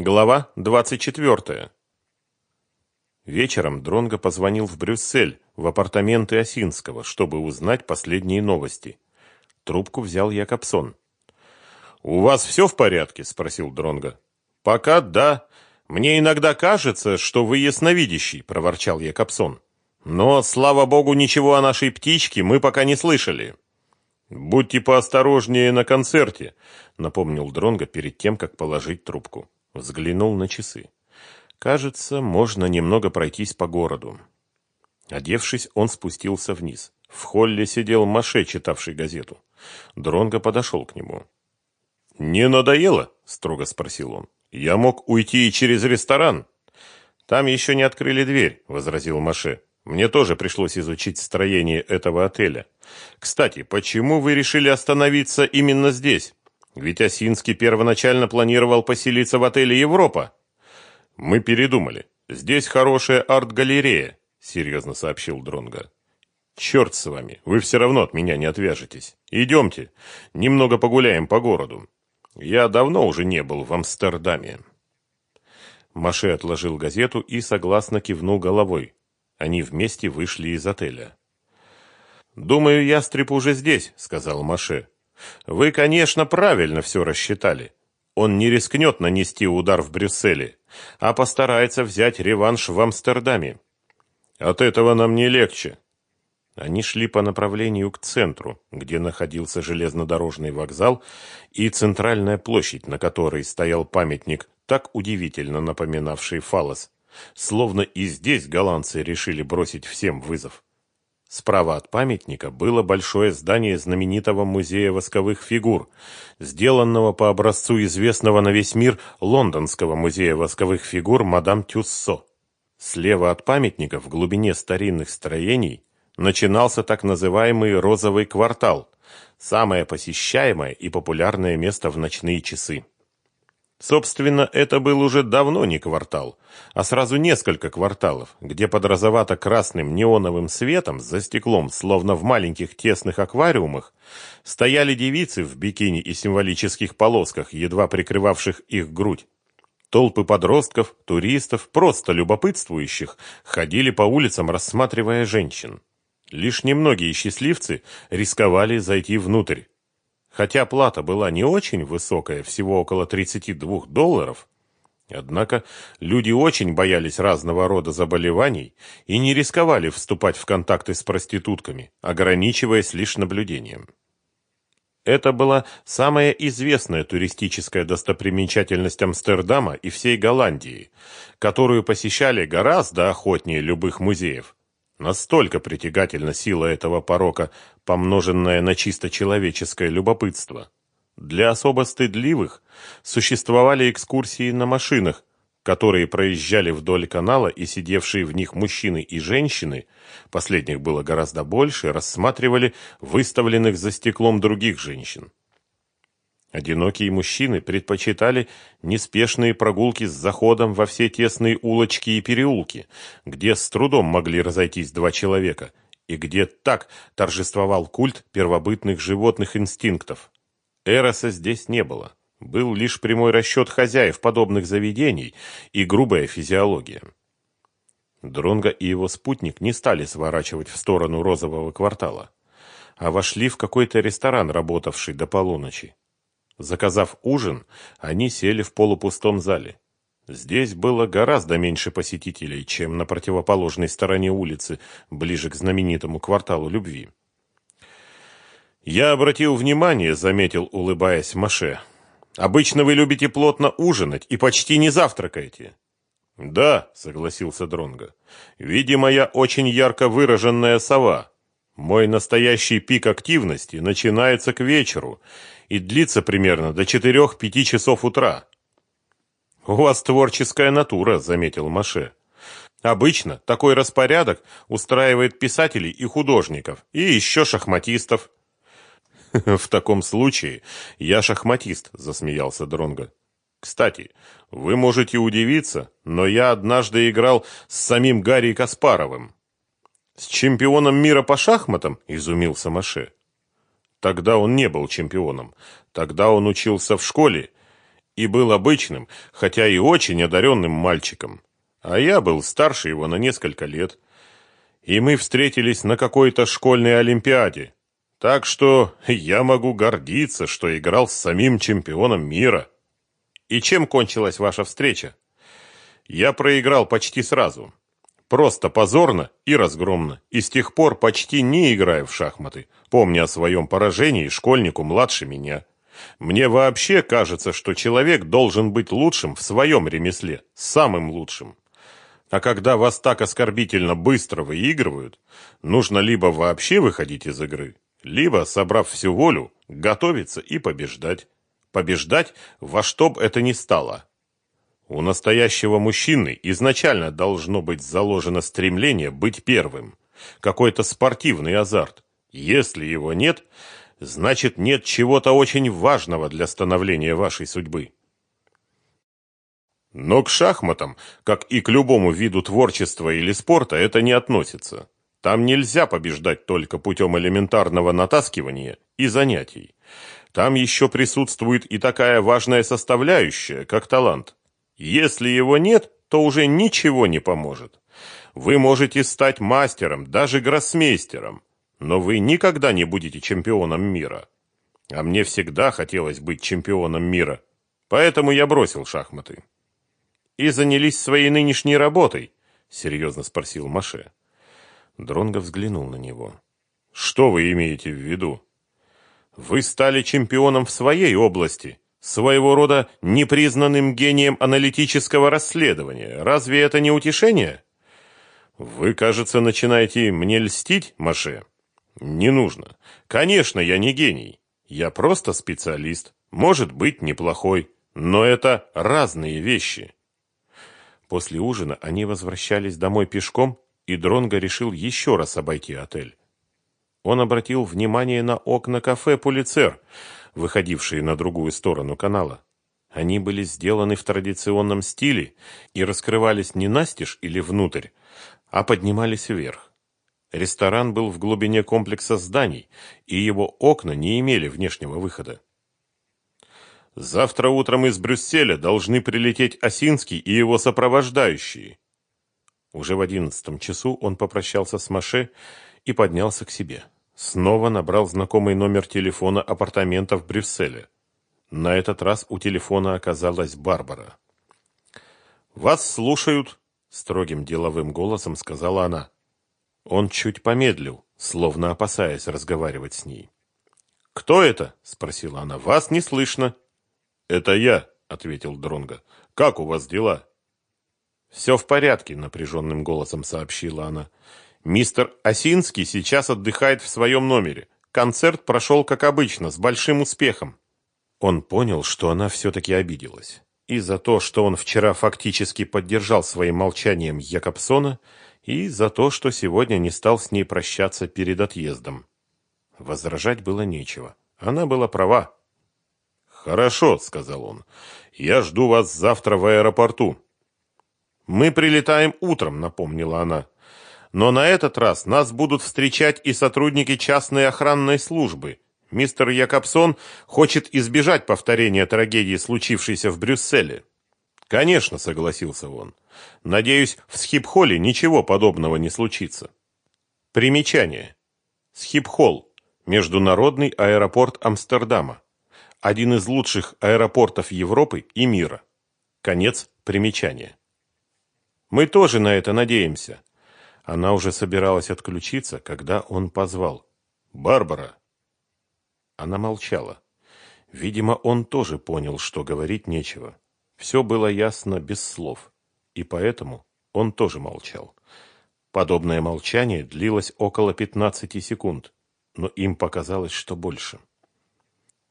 Глава 24. Вечером Дронго позвонил в Брюссель, в апартаменты Осинского, чтобы узнать последние новости. Трубку взял Якобсон. «У вас все в порядке?» – спросил Дронго. «Пока да. Мне иногда кажется, что вы ясновидящий», – проворчал Якобсон. «Но, слава богу, ничего о нашей птичке мы пока не слышали». «Будьте поосторожнее на концерте», – напомнил Дронго перед тем, как положить трубку. Взглянул на часы. Кажется, можно немного пройтись по городу. Одевшись, он спустился вниз. В холле сидел Маше, читавший газету. Дронго подошел к нему. «Не надоело?» – строго спросил он. «Я мог уйти и через ресторан». «Там еще не открыли дверь», – возразил Маше. «Мне тоже пришлось изучить строение этого отеля. Кстати, почему вы решили остановиться именно здесь?» Ведь Осинский первоначально планировал поселиться в отеле «Европа». Мы передумали. Здесь хорошая арт-галерея, серьезно сообщил Дронга. Черт с вами, вы все равно от меня не отвяжетесь. Идемте, немного погуляем по городу. Я давно уже не был в Амстердаме. Маше отложил газету и согласно кивнул головой. Они вместе вышли из отеля. «Думаю, ястреб уже здесь», — сказал Маше. Вы, конечно, правильно все рассчитали. Он не рискнет нанести удар в Брюсселе, а постарается взять реванш в Амстердаме. От этого нам не легче. Они шли по направлению к центру, где находился железнодорожный вокзал и центральная площадь, на которой стоял памятник, так удивительно напоминавший фалос, словно и здесь голландцы решили бросить всем вызов. Справа от памятника было большое здание знаменитого музея восковых фигур, сделанного по образцу известного на весь мир лондонского музея восковых фигур мадам Тюссо. Слева от памятника в глубине старинных строений начинался так называемый розовый квартал, самое посещаемое и популярное место в ночные часы. Собственно, это был уже давно не квартал, а сразу несколько кварталов, где под розовато-красным неоновым светом за стеклом, словно в маленьких тесных аквариумах, стояли девицы в бикини и символических полосках, едва прикрывавших их грудь. Толпы подростков, туристов, просто любопытствующих ходили по улицам, рассматривая женщин. Лишь немногие счастливцы рисковали зайти внутрь. Хотя плата была не очень высокая, всего около 32 долларов, однако люди очень боялись разного рода заболеваний и не рисковали вступать в контакты с проститутками, ограничиваясь лишь наблюдением. Это была самая известная туристическая достопримечательность Амстердама и всей Голландии, которую посещали гораздо охотнее любых музеев. Настолько притягательна сила этого порока, помноженная на чисто человеческое любопытство. Для особо стыдливых существовали экскурсии на машинах, которые проезжали вдоль канала и сидевшие в них мужчины и женщины, последних было гораздо больше, рассматривали выставленных за стеклом других женщин. Одинокие мужчины предпочитали неспешные прогулки с заходом во все тесные улочки и переулки, где с трудом могли разойтись два человека, и где так торжествовал культ первобытных животных инстинктов. Эроса здесь не было. Был лишь прямой расчет хозяев подобных заведений и грубая физиология. Дронго и его спутник не стали сворачивать в сторону розового квартала, а вошли в какой-то ресторан, работавший до полуночи. Заказав ужин, они сели в полупустом зале. Здесь было гораздо меньше посетителей, чем на противоположной стороне улицы, ближе к знаменитому кварталу любви. «Я обратил внимание», — заметил, улыбаясь Маше. «Обычно вы любите плотно ужинать и почти не завтракаете». «Да», — согласился Дронго. «Видимо, я очень ярко выраженная сова. Мой настоящий пик активности начинается к вечеру, и длится примерно до 4-5 часов утра. «У вас творческая натура», — заметил Маше. «Обычно такой распорядок устраивает писателей и художников, и еще шахматистов». «В таком случае я шахматист», — засмеялся Дронго. «Кстати, вы можете удивиться, но я однажды играл с самим Гарри Каспаровым». «С чемпионом мира по шахматам?» – изумился Маше. Тогда он не был чемпионом. Тогда он учился в школе и был обычным, хотя и очень одаренным мальчиком. А я был старше его на несколько лет. И мы встретились на какой-то школьной олимпиаде. Так что я могу гордиться, что играл с самим чемпионом мира. И чем кончилась ваша встреча? Я проиграл почти сразу. Просто позорно и разгромно. И с тех пор почти не играю в шахматы, помня о своем поражении школьнику младше меня. Мне вообще кажется, что человек должен быть лучшим в своем ремесле, самым лучшим. А когда вас так оскорбительно быстро выигрывают, нужно либо вообще выходить из игры, либо, собрав всю волю, готовиться и побеждать. Побеждать во что бы это ни стало. У настоящего мужчины изначально должно быть заложено стремление быть первым, какой-то спортивный азарт. Если его нет, значит нет чего-то очень важного для становления вашей судьбы. Но к шахматам, как и к любому виду творчества или спорта, это не относится. Там нельзя побеждать только путем элементарного натаскивания и занятий. Там еще присутствует и такая важная составляющая, как талант. Если его нет, то уже ничего не поможет. Вы можете стать мастером, даже гроссмейстером, но вы никогда не будете чемпионом мира. А мне всегда хотелось быть чемпионом мира, поэтому я бросил шахматы. И занялись своей нынешней работой, серьезно спросил Маше. Дронго взглянул на него. Что вы имеете в виду? Вы стали чемпионом в своей области, своего рода непризнанным гением аналитического расследования. Разве это не утешение? Вы, кажется, начинаете мне льстить, Маше. Не нужно. Конечно, я не гений. Я просто специалист. Может быть, неплохой. Но это разные вещи. После ужина они возвращались домой пешком, и Дронго решил еще раз обойти отель. Он обратил внимание на окна кафе «Пулицер», выходившие на другую сторону канала. Они были сделаны в традиционном стиле и раскрывались не настежь или внутрь, а поднимались вверх. Ресторан был в глубине комплекса зданий, и его окна не имели внешнего выхода. Завтра утром из Брюсселя должны прилететь Осинский и его сопровождающие. Уже в одиннадцатом часу он попрощался с Маше и поднялся к себе. Снова набрал знакомый номер телефона апартаментов в Брюсселе. На этот раз у телефона оказалась Барбара. «Вас слушают», — строгим деловым голосом сказала она. Он чуть помедлил, словно опасаясь разговаривать с ней. «Кто это?» — спросила она. «Вас не слышно». «Это я», — ответил Дронго. «Как у вас дела?» «Все в порядке», — напряженным голосом сообщила она. Мистер Осинский сейчас отдыхает в своем номере. Концерт прошел как обычно, с большим успехом. Он понял, что она все-таки обиделась. И за то, что он вчера фактически поддержал своим молчанием Якобсона, и за то, что сегодня не стал с ней прощаться перед отъездом. Возражать было нечего. Она была права. «Хорошо», — сказал он. «Я жду вас завтра в аэропорту». «Мы прилетаем утром», — напомнила она но на этот раз нас будут встречать и сотрудники частной охранной службы. Мистер Якобсон хочет избежать повторения трагедии, случившейся в Брюсселе. Конечно, согласился он. Надеюсь, в Схипхоле ничего подобного не случится. Примечание. Схипхол международный аэропорт Амстердама. Один из лучших аэропортов Европы и мира. Конец примечания. Мы тоже на это надеемся. Она уже собиралась отключиться, когда он позвал. «Барбара!» Она молчала. Видимо, он тоже понял, что говорить нечего. Все было ясно без слов, и поэтому он тоже молчал. Подобное молчание длилось около пятнадцати секунд, но им показалось, что больше.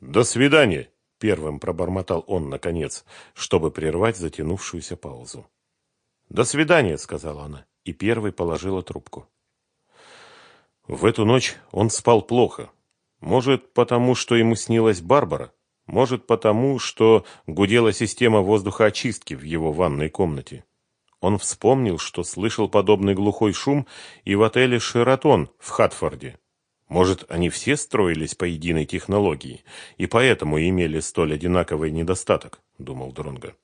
«До свидания!» — первым пробормотал он, наконец, чтобы прервать затянувшуюся паузу. «До свидания!» — сказала она и первой положила трубку. В эту ночь он спал плохо. Может, потому, что ему снилась Барбара, может, потому, что гудела система воздухоочистки в его ванной комнате. Он вспомнил, что слышал подобный глухой шум и в отеле «Шератон» в Хатфорде. Может, они все строились по единой технологии и поэтому имели столь одинаковый недостаток, думал Дронга.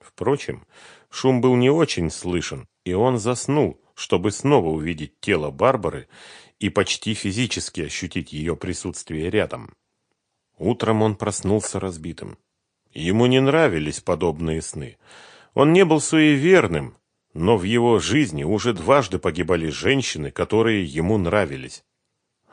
Впрочем, шум был не очень слышен, и он заснул, чтобы снова увидеть тело Барбары и почти физически ощутить ее присутствие рядом. Утром он проснулся разбитым. Ему не нравились подобные сны. Он не был суеверным, но в его жизни уже дважды погибали женщины, которые ему нравились.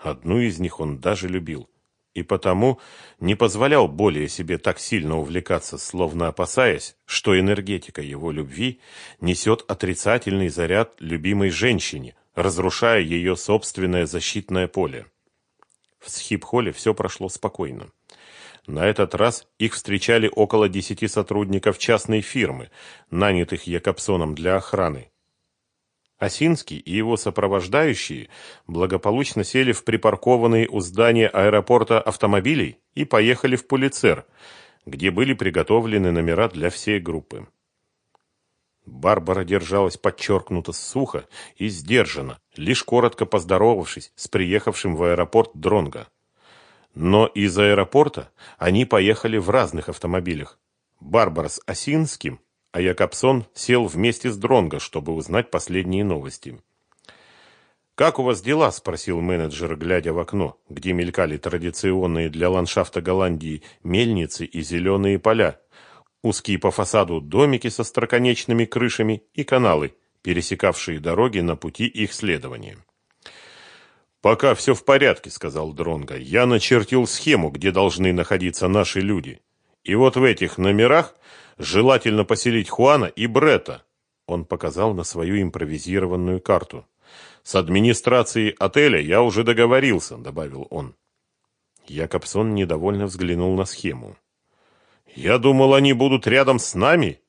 Одну из них он даже любил, и потому не позволял более себе так сильно увлекаться, словно опасаясь, что энергетика его любви несет отрицательный заряд любимой женщине, разрушая ее собственное защитное поле. В Схипхоле все прошло спокойно. На этот раз их встречали около десяти сотрудников частной фирмы, нанятых Якобсоном для охраны. Осинский и его сопровождающие благополучно сели в припаркованные у здания аэропорта автомобилей и поехали в Пулицер, где были приготовлены номера для всей группы. Барбара держалась подчеркнуто сухо и сдержанно, лишь коротко поздоровавшись с приехавшим в аэропорт Дронга. Но из аэропорта они поехали в разных автомобилях. Барбара с Осинским, а Якобсон сел вместе с Дронго, чтобы узнать последние новости. «Как у вас дела?» – спросил менеджер, глядя в окно, где мелькали традиционные для ландшафта Голландии мельницы и зеленые поля, узкие по фасаду домики со строконечными крышами и каналы, пересекавшие дороги на пути их следования. «Пока все в порядке», — сказал Дронго. «Я начертил схему, где должны находиться наши люди. И вот в этих номерах желательно поселить Хуана и Брета». Он показал на свою импровизированную карту. «С администрацией отеля я уже договорился», — добавил он. Якобсон недовольно взглянул на схему. «Я думал, они будут рядом с нами.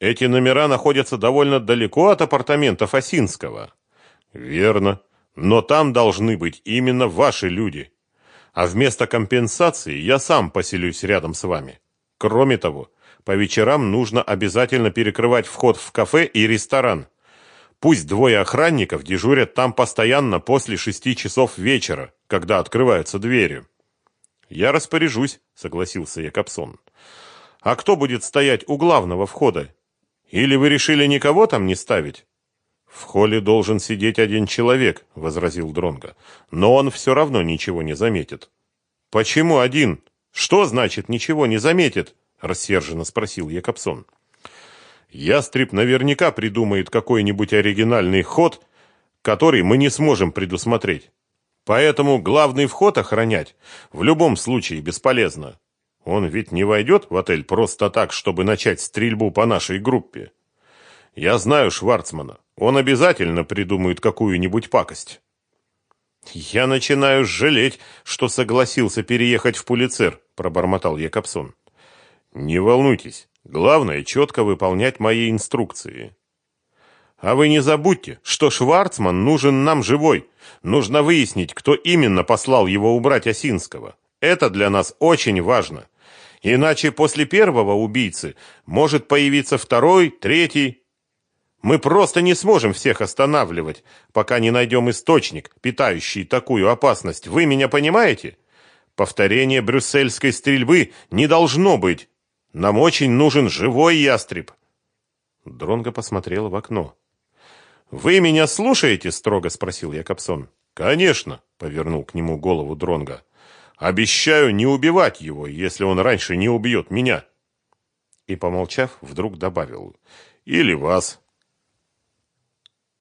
Эти номера находятся довольно далеко от апартаментов Осинского». «Верно», но там должны быть именно ваши люди. А вместо компенсации я сам поселюсь рядом с вами. Кроме того, по вечерам нужно обязательно перекрывать вход в кафе и ресторан. Пусть двое охранников дежурят там постоянно после шести часов вечера, когда открываются двери. Я распоряжусь, согласился Якобсон. А кто будет стоять у главного входа? Или вы решили никого там не ставить? В холле должен сидеть один человек, возразил Дронга. Но он все равно ничего не заметит. Почему один? Что значит ничего не заметит? Рассерженно спросил Якобсон. Ястреб наверняка придумает какой-нибудь оригинальный ход, который мы не сможем предусмотреть. Поэтому главный вход охранять в любом случае бесполезно. Он ведь не войдет в отель просто так, чтобы начать стрельбу по нашей группе. Я знаю Шварцмана. Он обязательно придумает какую-нибудь пакость. Я начинаю жалеть, что согласился переехать в Пулицер, пробормотал Якобсон. Не волнуйтесь. Главное четко выполнять мои инструкции. А вы не забудьте, что Шварцман нужен нам живой. Нужно выяснить, кто именно послал его убрать Осинского. Это для нас очень важно. Иначе после первого убийцы может появиться второй, третий, мы просто не сможем всех останавливать, пока не найдем источник, питающий такую опасность. Вы меня понимаете? Повторение брюссельской стрельбы не должно быть. Нам очень нужен живой ястреб. Дронго посмотрел в окно. Вы меня слушаете? строго спросил Якобсон. Конечно, повернул к нему голову Дронго. Обещаю не убивать его, если он раньше не убьет меня. И помолчав, вдруг добавил: или вас.